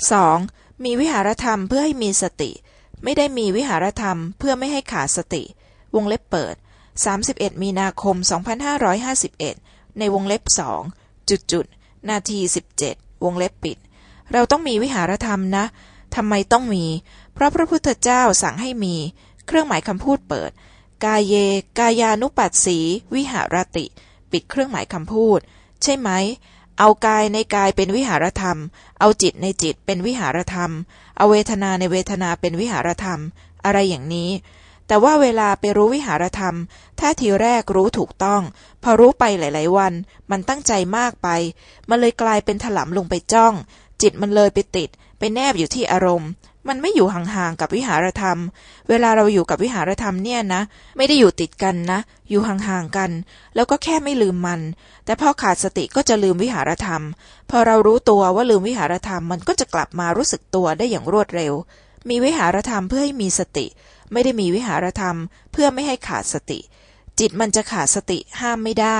2. มีวิหารธรรมเพื่อให้มีสติ ไม่ได้มีวิหารธรรมเพื่อไม่ให้ขาดสติ วงเล็บเปิด 31 มีนาคม 2551 ในวงเล็บสองจุดจุดนาที 17 วงเล็บปิด เราต้องมีวิหารธรรมนะทำไมต้องมี เพราะพระพุทธเจ้าสั่งให้มี เครื่องหมายคำพูดเปิด กายเย กายานุปัสสี วิหารติ ปิดเครื่องหมายคำพูด ใช่ไหม เอากายในกายเป็นวิหารธรรม เอาจิตในจิตเป็นวิหารธรรม เอาเวทนาในเวทนาเป็นวิหารธรรม อะไรอย่างนี้ แต่ว่าเวลาไปรู้วิหารธรรม ถ้าทีแรกรู้ถูกต้อง พอรู้ไปหลาย ๆ วัน มันตั้งใจมากไป มันเลยกลายเป็นถลำลงไปจ้อง จิตมันเลยไปติด ไปแนบอยู่ที่อารมณ์ มันไม่อยู่ห่างๆกับวิหารธรรม เวลาเราอยู่กับวิหารธรรมเนี่ยนะ ไม่ได้อยู่ติดกันนะ อยู่ห่างๆกัน แล้วก็แค่ไม่ลืมมัน แต่พอขาดสติก็จะลืมวิหารธรรม พอเรารู้ตัวว่าลืมวิหารธรรมมันก็จะกลับมารู้สึกตัวได้อย่างรวดเร็ว มีวิหารธรรมเพื่อให้มีสติ ไม่ได้มีวิหารธรรม เพื่อไม่ให้ขาดสติ จิตมันจะขาดสติห้ามไม่ได้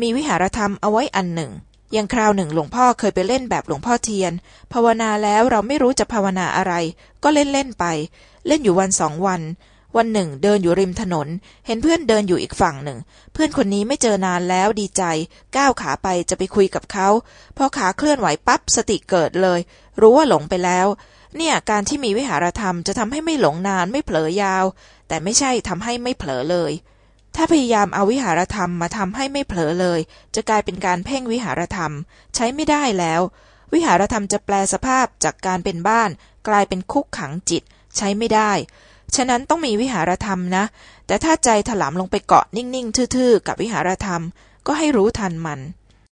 มีวิหารธรรมเอาไว้อันหนึ่ง ย่างคราวหนึ่งหลวงพ่อเคยไปเล่นแบบหลวงพ่อเทียน ภาวนาแล้วเราไม่รู้จะภาวนาอะไร ก็เล่นเล่นไป เล่นอยู่วันสองวัน วันหนึ่ง เดินอยู่ริมถนน เห็นเพื่อนเดินอยู่อีกฝั่งหนึ่ง เพื่อนคนนี้ไม่เจอนานแล้วดีใจ ก้าวขาไปจะไปคุยกับเขาพอขาเคลื่อนไหวปั๊บสติเกิดเลย รู้ว่าหลงไปแล้ว เนี่ยการที่มีวิหารธรรมจะทำให้ไม่หลงนานไม่เผลอยาว แต่ไม่ใช่ทำให้ไม่เผลอเลย ถ้าพยายามเอาวิหารธรรมมาทำให้ไม่เผลอเลย จะกลายเป็นการเพ่งวิหารธรรม ใช้ไม่ได้แล้ว วิหารธรรมจะแปลสภาพจากการเป็นบ้าน กลายเป็นคุกขังจิต ใช้ไม่ได้ ฉะนั้นต้องมีวิหารธรรมนะ แต่ถ้าใจถลำลงไปเกาะนิ่งๆ ทื่อๆ กับวิหารธรรม ก็ให้รู้ทันมัน